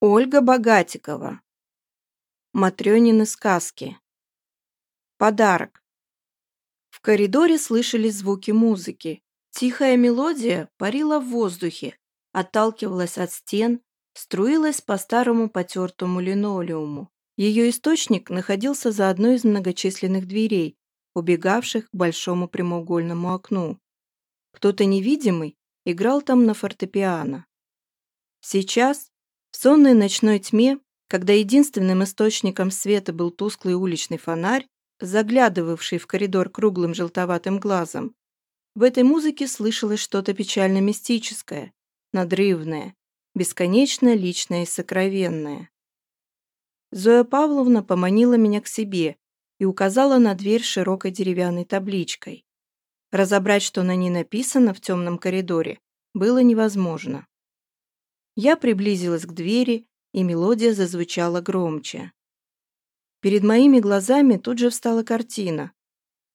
Ольга Богатикова. Матрёнины сказки. Подарок. В коридоре слышались звуки музыки. Тихая мелодия парила в воздухе, отталкивалась от стен, струилась по старому потертому линолеуму. Ее источник находился за одной из многочисленных дверей, убегавших к большому прямоугольному окну. Кто-то невидимый играл там на фортепиано. Сейчас, в сонной ночной тьме, когда единственным источником света был тусклый уличный фонарь, заглядывавший в коридор круглым желтоватым глазом, в этой музыке слышалось что-то печально-мистическое, надрывное, бесконечно личное и сокровенное. Зоя Павловна поманила меня к себе и указала на дверь широкой деревянной табличкой. Разобрать, что на ней написано в темном коридоре, было невозможно. Я приблизилась к двери, и мелодия зазвучала громче. Перед моими глазами тут же встала картина.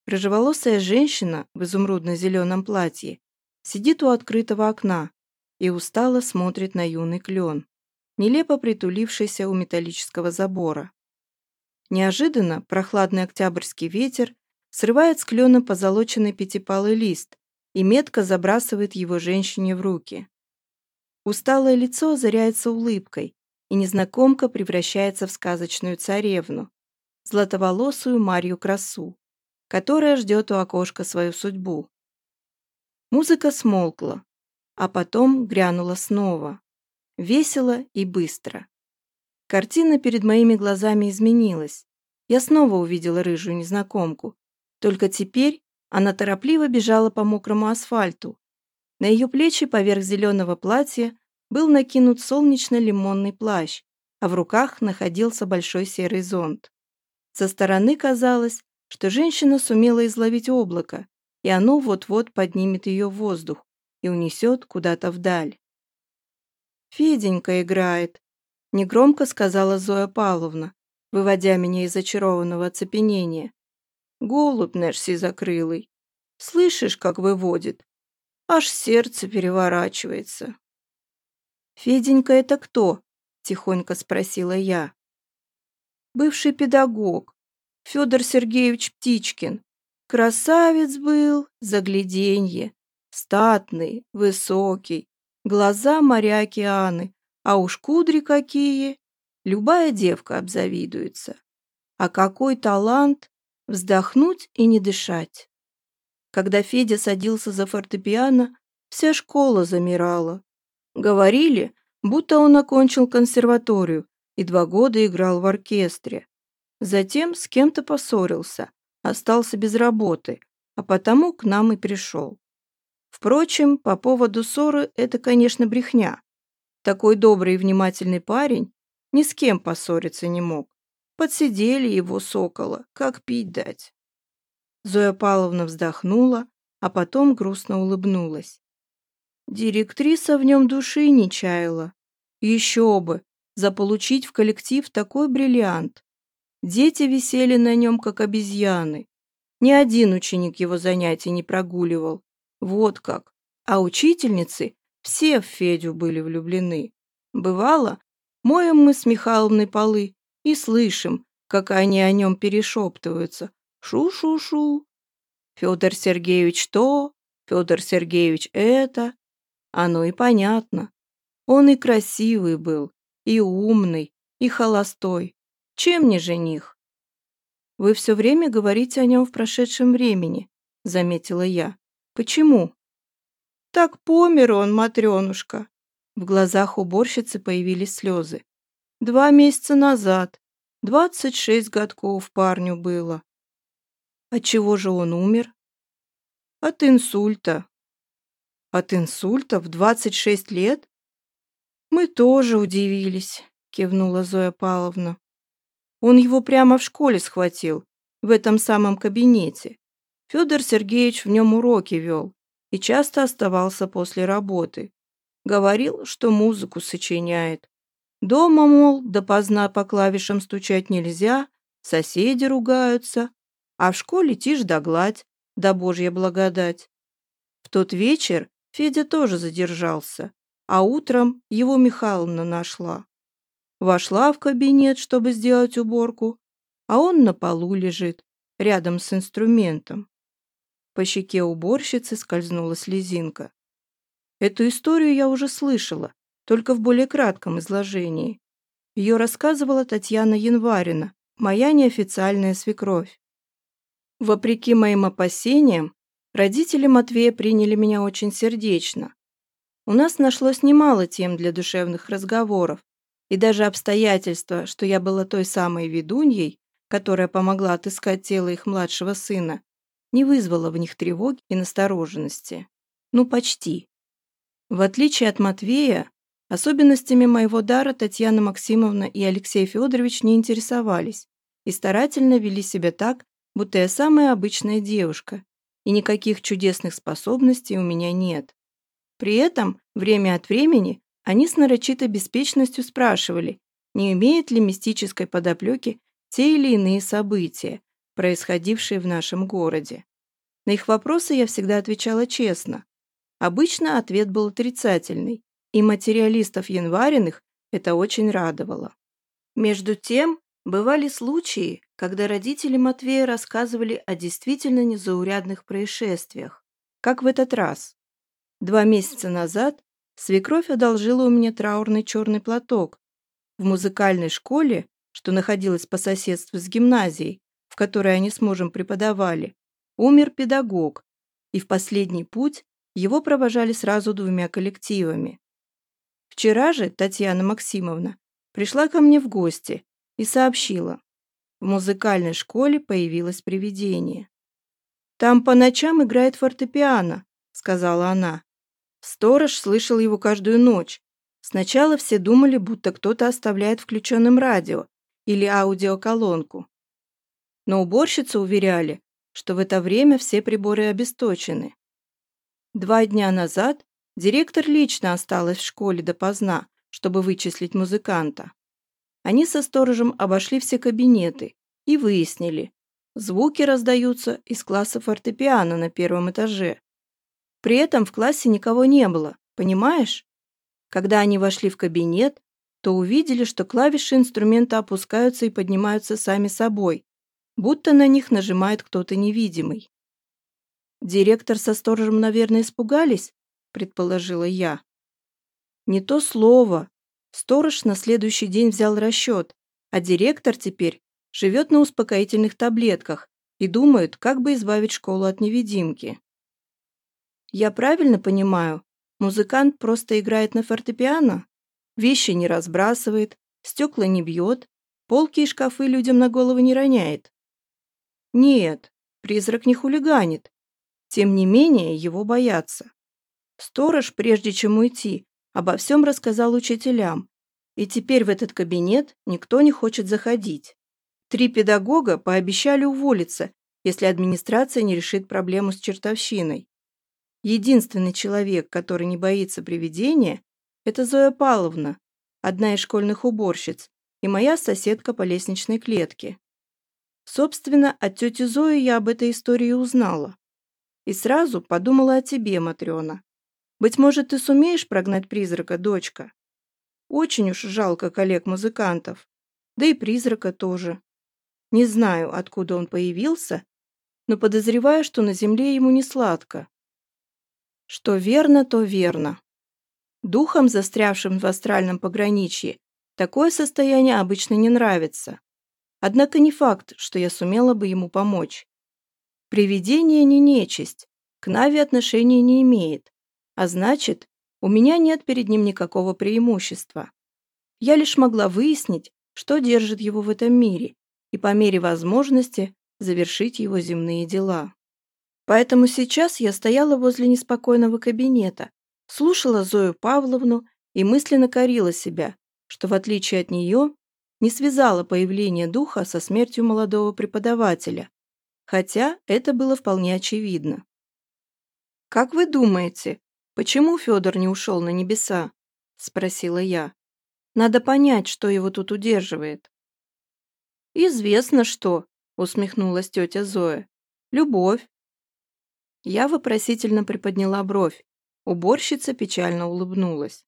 Рыжеволосая женщина в изумрудно-зеленом платье сидит у открытого окна и устало смотрит на юный клен, нелепо притулившийся у металлического забора. Неожиданно прохладный октябрьский ветер срывает с клена позолоченный пятипалый лист и метко забрасывает его женщине в руки. Усталое лицо озаряется улыбкой, и незнакомка превращается в сказочную царевну, златоволосую Марью Красу, которая ждет у окошка свою судьбу. Музыка смолкла, а потом грянула снова, весело и быстро. Картина перед моими глазами изменилась. Я снова увидела рыжую незнакомку, только теперь она торопливо бежала по мокрому асфальту, на ее плечи поверх зеленого платья был накинут солнечно-лимонный плащ, а в руках находился большой серый зонт. Со стороны казалось, что женщина сумела изловить облако, и оно вот-вот поднимет ее в воздух и унесет куда-то вдаль. «Феденька играет», — негромко сказала Зоя Павловна, выводя меня из очарованного оцепенения. «Голубь наш сизокрылый. Слышишь, как выводит? Аж сердце переворачивается. «Феденька это кто?» – тихонько спросила я. «Бывший педагог, Федор Сергеевич Птичкин. Красавец был, загляденье, статный, высокий, глаза моря океаны, а уж кудри какие! Любая девка обзавидуется. А какой талант вздохнуть и не дышать!» Когда Федя садился за фортепиано, вся школа замирала. Говорили, будто он окончил консерваторию и два года играл в оркестре. Затем с кем-то поссорился, остался без работы, а потому к нам и пришел. Впрочем, по поводу ссоры это, конечно, брехня. Такой добрый и внимательный парень ни с кем поссориться не мог. Подсидели его сокола, как пить дать. Зоя Павловна вздохнула, а потом грустно улыбнулась. Директриса в нем души не чаяла. Еще бы, заполучить в коллектив такой бриллиант. Дети висели на нем, как обезьяны. Ни один ученик его занятий не прогуливал. Вот как. А учительницы все в Федю были влюблены. Бывало, моем мы с Михайловной полы и слышим, как они о нем перешептываются. Шу-шу-шу. Федор Сергеевич то, Федор Сергеевич это. Оно и понятно. Он и красивый был, и умный, и холостой. Чем не жених? Вы все время говорите о нем в прошедшем времени, заметила я. Почему? Так помер он, Матренушка. В глазах уборщицы появились слезы. Два месяца назад. Двадцать шесть годков парню было. От чего же он умер? От инсульта. От инсульта в 26 лет? Мы тоже удивились, кивнула Зоя Павловна. Он его прямо в школе схватил, в этом самом кабинете. Федор Сергеевич в нем уроки вел и часто оставался после работы. Говорил, что музыку сочиняет. Дома, мол, допоздна по клавишам стучать нельзя, соседи ругаются, а в школе тишь да гладь, да божья благодать. В тот вечер Федя тоже задержался, а утром его Михайловна нашла. Вошла в кабинет, чтобы сделать уборку, а он на полу лежит, рядом с инструментом. По щеке уборщицы скользнула слезинка. Эту историю я уже слышала, только в более кратком изложении. Ее рассказывала Татьяна Январина, моя неофициальная свекровь. Вопреки моим опасениям, родители Матвея приняли меня очень сердечно. У нас нашлось немало тем для душевных разговоров, и даже обстоятельство, что я была той самой ведуньей, которая помогла отыскать тело их младшего сына, не вызвало в них тревоги и настороженности. Ну, почти. В отличие от Матвея, особенностями моего дара Татьяна Максимовна и Алексей Федорович не интересовались и старательно вели себя так, будто я самая обычная девушка, и никаких чудесных способностей у меня нет. При этом, время от времени, они с нарочитой беспечностью спрашивали, не имеет ли мистической подоплеки те или иные события, происходившие в нашем городе. На их вопросы я всегда отвечала честно. Обычно ответ был отрицательный, и материалистов январиных это очень радовало. Между тем, бывали случаи, когда родители Матвея рассказывали о действительно незаурядных происшествиях, как в этот раз. Два месяца назад свекровь одолжила у меня траурный черный платок. В музыкальной школе что находилась по соседству с гимназией, в которой они с мужем преподавали, умер педагог, и в последний путь его провожали сразу двумя коллективами. Вчера же Татьяна Максимовна пришла ко мне в гости и сообщила, в музыкальной школе появилось привидение. «Там по ночам играет фортепиано», — сказала она. Сторож слышал его каждую ночь. Сначала все думали, будто кто-то оставляет включенным радио, или аудиоколонку. Но уборщицы уверяли, что в это время все приборы обесточены. Два дня назад директор лично осталась в школе допоздна, чтобы вычислить музыканта. Они со сторожем обошли все кабинеты и выяснили, звуки раздаются из класса фортепиано на первом этаже. При этом в классе никого не было, понимаешь? Когда они вошли в кабинет, то увидели, что клавиши инструмента опускаются и поднимаются сами собой, будто на них нажимает кто-то невидимый. «Директор со сторожем, наверное, испугались?» – предположила я. «Не то слово. Сторож на следующий день взял расчет, а директор теперь живет на успокоительных таблетках и думает, как бы избавить школу от невидимки. Я правильно понимаю, музыкант просто играет на фортепиано? Вещи не разбрасывает, стекла не бьет, полки и шкафы людям на голову не роняет. Нет, призрак не хулиганит. Тем не менее, его боятся. Сторож, прежде чем уйти, обо всем рассказал учителям, и теперь в этот кабинет никто не хочет заходить. Три педагога пообещали уволиться, если администрация не решит проблему с чертовщиной. Единственный человек, который не боится привидения, это Зоя Павловна, одна из школьных уборщиц, и моя соседка по лестничной клетке. Собственно, от тети Зои я об этой истории узнала. И сразу подумала о тебе, Матрена. Быть может, ты сумеешь прогнать призрака, дочка? Очень уж жалко коллег-музыкантов. Да и призрака тоже. Не знаю, откуда он появился, но подозреваю, что на земле ему не сладко. Что верно, то верно. Духам, застрявшим в астральном пограничье, такое состояние обычно не нравится. Однако не факт, что я сумела бы ему помочь. Привидение не нечисть, к Нави отношения не имеет, а значит, у меня нет перед ним никакого преимущества. Я лишь могла выяснить, что держит его в этом мире, и по мере возможности завершить его земные дела. Поэтому сейчас я стояла возле неспокойного кабинета, слушала Зою Павловну и мысленно корила себя, что в отличие от нее не связала появление духа со смертью молодого преподавателя, хотя это было вполне очевидно. «Как вы думаете, почему Федор не ушел на небеса?» – спросила я. «Надо понять, что его тут удерживает». «Известно что», – усмехнулась тетя Зоя. «Любовь». Я вопросительно приподняла бровь, Уборщица печально улыбнулась.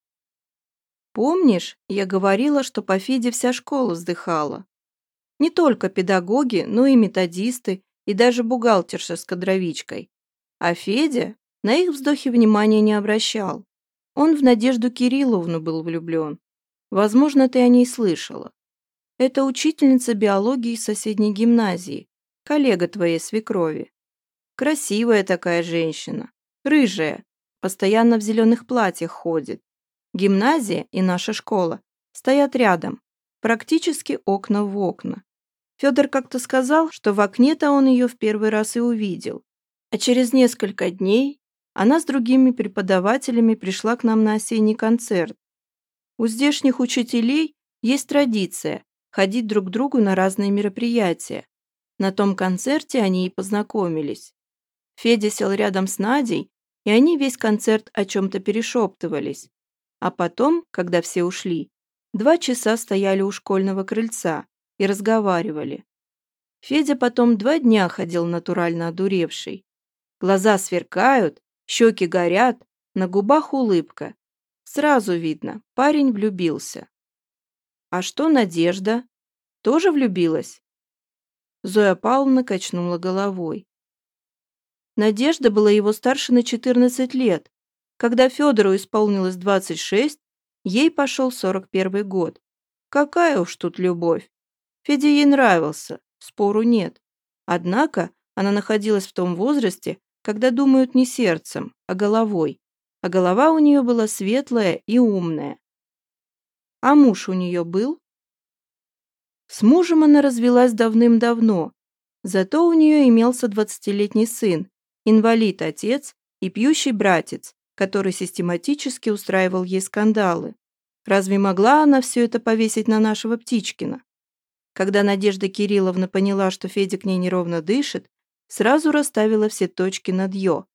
Помнишь, я говорила, что по Феде вся школа вздыхала? Не только педагоги, но и методисты, и даже бухгалтерша с кадровичкой. А Федя на их вздохи внимания не обращал. Он в Надежду Кирилловну был влюблен. Возможно, ты о ней слышала. Это учительница биологии соседней гимназии, коллега твоей свекрови. Красивая такая женщина, рыжая, постоянно в зеленых платьях ходит. Гимназия и наша школа стоят рядом, практически окна в окна. Федор как-то сказал, что в окне-то он ее в первый раз и увидел. А через несколько дней она с другими преподавателями пришла к нам на осенний концерт. У здешних учителей есть традиция ходить друг к другу на разные мероприятия. На том концерте они и познакомились. Федя сел рядом с Надей, и они весь концерт о чем-то перешептывались. А потом, когда все ушли, два часа стояли у школьного крыльца и разговаривали. Федя потом два дня ходил натурально одуревший. Глаза сверкают, щеки горят, на губах улыбка. Сразу видно, парень влюбился. А что Надежда? Тоже влюбилась? Зоя Павловна качнула головой. Надежда была его старше на 14 лет, когда Федору исполнилось 26, ей пошел 41 год. Какая уж тут любовь. Федя ей нравился, спору нет. Однако она находилась в том возрасте, когда думают не сердцем, а головой. А голова у нее была светлая и умная. А муж у нее был? С мужем она развелась давным-давно, зато у нее имелся двадцатилетний сын, инвалид-отец и пьющий братец, который систематически устраивал ей скандалы. Разве могла она все это повесить на нашего Птичкина? Когда Надежда Кирилловна поняла, что Федя к ней неровно дышит, сразу расставила все точки над «ё».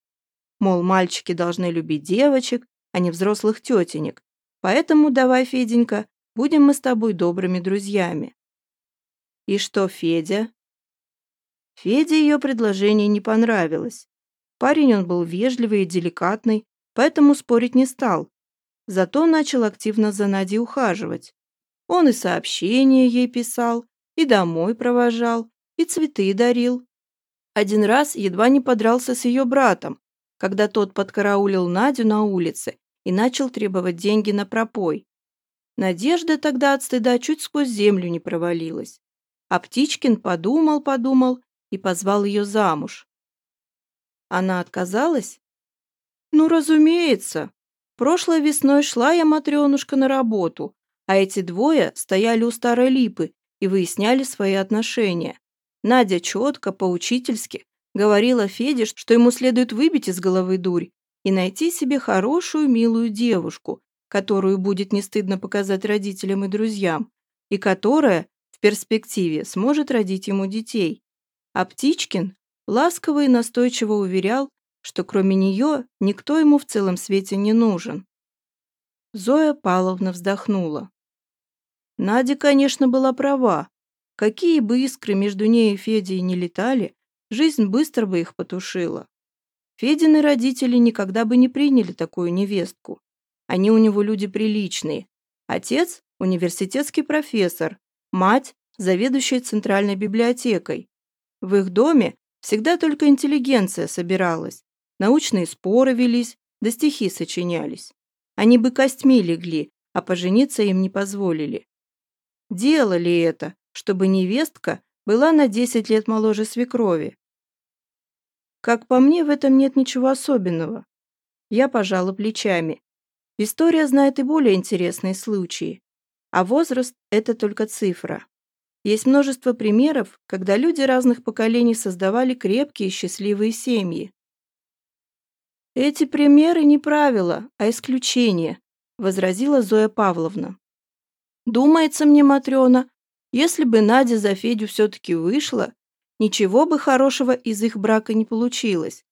Мол, мальчики должны любить девочек, а не взрослых тетенек. Поэтому давай, Феденька, будем мы с тобой добрыми друзьями. И что, Федя? Феде ее предложение не понравилось. Парень он был вежливый и деликатный, поэтому спорить не стал. Зато начал активно за Надей ухаживать. Он и сообщения ей писал, и домой провожал, и цветы дарил. Один раз едва не подрался с ее братом, когда тот подкараулил Надю на улице и начал требовать деньги на пропой. Надежда тогда от стыда чуть сквозь землю не провалилась. А Птичкин подумал-подумал и позвал ее замуж. Она отказалась? Ну, разумеется. Прошлой весной шла я, Матренушка, на работу, а эти двое стояли у старой липы и выясняли свои отношения. Надя четко, поучительски говорила Феде, что ему следует выбить из головы дурь и найти себе хорошую, милую девушку, которую будет не стыдно показать родителям и друзьям, и которая в перспективе сможет родить ему детей. А Птичкин ласково и настойчиво уверял, что кроме нее никто ему в целом свете не нужен. Зоя Павловна вздохнула. Надя, конечно, была права. Какие бы искры между ней и Федей не летали, жизнь быстро бы их потушила. Федины родители никогда бы не приняли такую невестку. Они у него люди приличные. Отец – университетский профессор, мать – заведующая центральной библиотекой. В их доме всегда только интеллигенция собиралась, Научные споры велись, да стихи сочинялись. Они бы костьми легли, а пожениться им не позволили. Делали это, чтобы невестка была на 10 лет моложе свекрови. Как по мне, в этом нет ничего особенного. Я пожала плечами. История знает и более интересные случаи. А возраст – это только цифра. Есть множество примеров, когда люди разных поколений создавали крепкие и счастливые семьи. «Эти примеры не правила, а исключения», – возразила Зоя Павловна. «Думается мне, Матрена, если бы Надя за Федю все-таки вышла, ничего бы хорошего из их брака не получилось.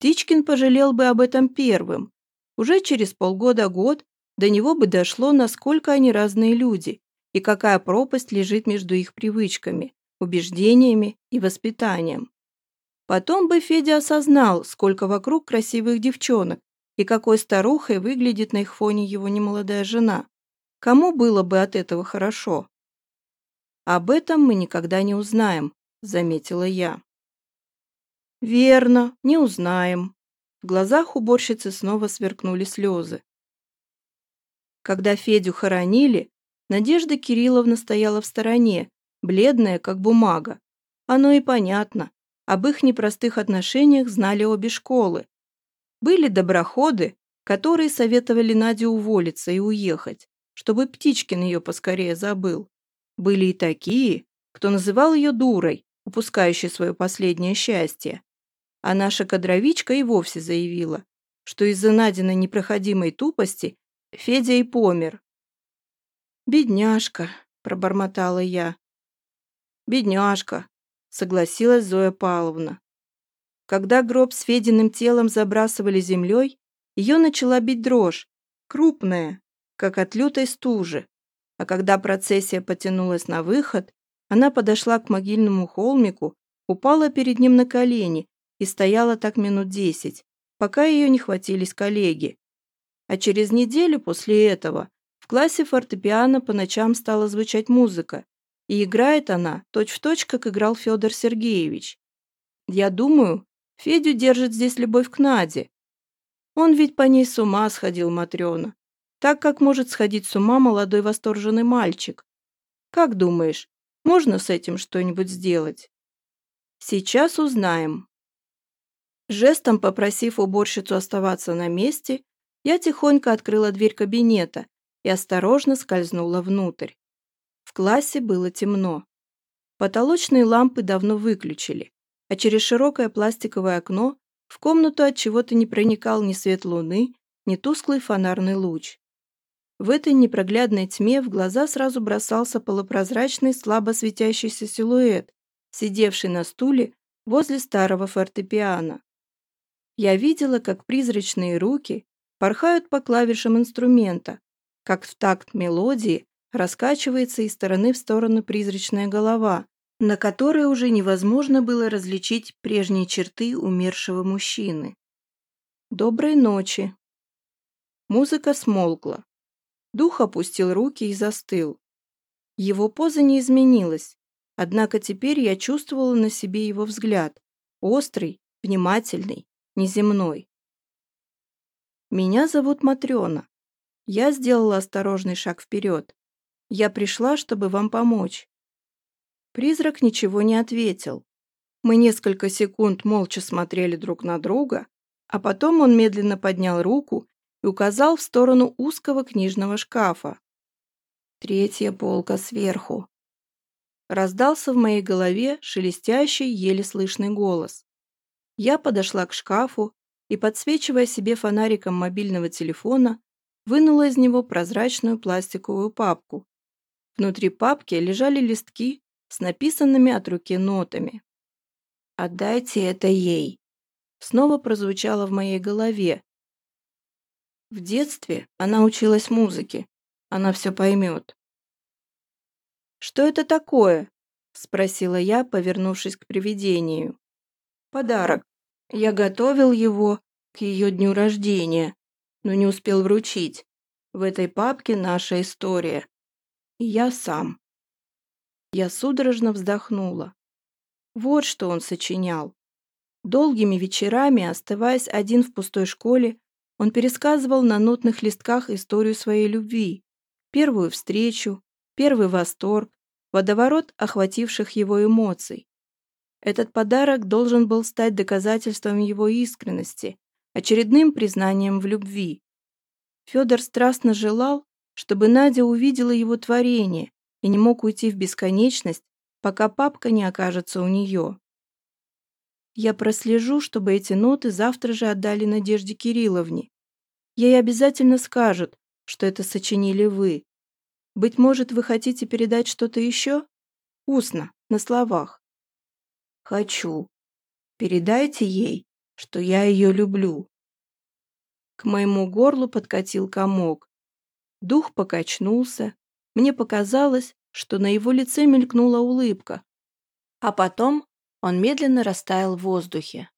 Тичкин пожалел бы об этом первым. Уже через полгода-год до него бы дошло, насколько они разные люди и какая пропасть лежит между их привычками, убеждениями и воспитанием. Потом бы Федя осознал, сколько вокруг красивых девчонок и какой старухой выглядит на их фоне его немолодая жена. Кому было бы от этого хорошо? Об этом мы никогда не узнаем, заметила я. Верно, не узнаем. В глазах уборщицы снова сверкнули слезы. Когда Федю хоронили, Надежда Кирилловна стояла в стороне, бледная, как бумага. Оно и понятно. Об их непростых отношениях знали обе школы. Были доброходы, которые советовали Наде уволиться и уехать, чтобы Птичкин ее поскорее забыл. Были и такие, кто называл ее дурой, упускающей свое последнее счастье. А наша кадровичка и вовсе заявила, что из-за Надиной непроходимой тупости Федя и помер. «Бедняжка», — пробормотала я. «Бедняжка», — согласилась Зоя Павловна. Когда гроб с Фединым телом забрасывали землей, ее начала бить дрожь, крупная, как от лютой стужи. А когда процессия потянулась на выход, она подошла к могильному холмику, упала перед ним на колени и стояла так минут десять, пока ее не хватились коллеги. А через неделю после этого в классе фортепиано по ночам стала звучать музыка, и играет она точь-в-точь, точь, как играл Федор Сергеевич. Я думаю, Федю держит здесь любовь к Наде. Он ведь по ней с ума сходил, Матрена. Так, как может сходить с ума молодой восторженный мальчик. Как думаешь, можно с этим что-нибудь сделать? Сейчас узнаем. Жестом попросив уборщицу оставаться на месте, я тихонько открыла дверь кабинета и осторожно скользнула внутрь. В классе было темно. Потолочные лампы давно выключили, а через широкое пластиковое окно в комнату от чего-то не проникал ни свет луны, ни тусклый фонарный луч. В этой непроглядной тьме в глаза сразу бросался полупрозрачный, слабо светящийся силуэт, сидевший на стуле возле старого фортепиано. Я видела, как призрачные руки порхают по клавишам инструмента, как в такт мелодии раскачивается из стороны в сторону призрачная голова, на которой уже невозможно было различить прежние черты умершего мужчины. «Доброй ночи!» Музыка смолкла. Дух опустил руки и застыл. Его поза не изменилась, однако теперь я чувствовала на себе его взгляд, острый, внимательный, неземной. «Меня зовут Матрена. Я сделала осторожный шаг вперед. Я пришла, чтобы вам помочь». Призрак ничего не ответил. Мы несколько секунд молча смотрели друг на друга, а потом он медленно поднял руку и указал в сторону узкого книжного шкафа. Третья полка сверху. Раздался в моей голове шелестящий, еле слышный голос. Я подошла к шкафу и, подсвечивая себе фонариком мобильного телефона, вынула из него прозрачную пластиковую папку. Внутри папки лежали листки с написанными от руки нотами. «Отдайте это ей!» Снова прозвучало в моей голове. В детстве она училась музыке. Она все поймет. «Что это такое?» – спросила я, повернувшись к привидению. «Подарок. Я готовил его к ее дню рождения, но не успел вручить. В этой папке наша история. И я сам. Я судорожно вздохнула. Вот что он сочинял. Долгими вечерами, оставаясь один в пустой школе, он пересказывал на нотных листках историю своей любви, первую встречу, первый восторг, водоворот охвативших его эмоций. Этот подарок должен был стать доказательством его искренности, очередным признанием в любви. Федор страстно желал, чтобы Надя увидела его творение и не мог уйти в бесконечность, пока папка не окажется у нее. Я прослежу, чтобы эти ноты завтра же отдали Надежде Кирилловне. Ей обязательно скажут, что это сочинили вы. Быть может, вы хотите передать что-то еще? Устно, на словах. Хочу. Передайте ей, что я ее люблю. К моему горлу подкатил комок. Дух покачнулся. Мне показалось, что на его лице мелькнула улыбка. А потом он медленно растаял в воздухе.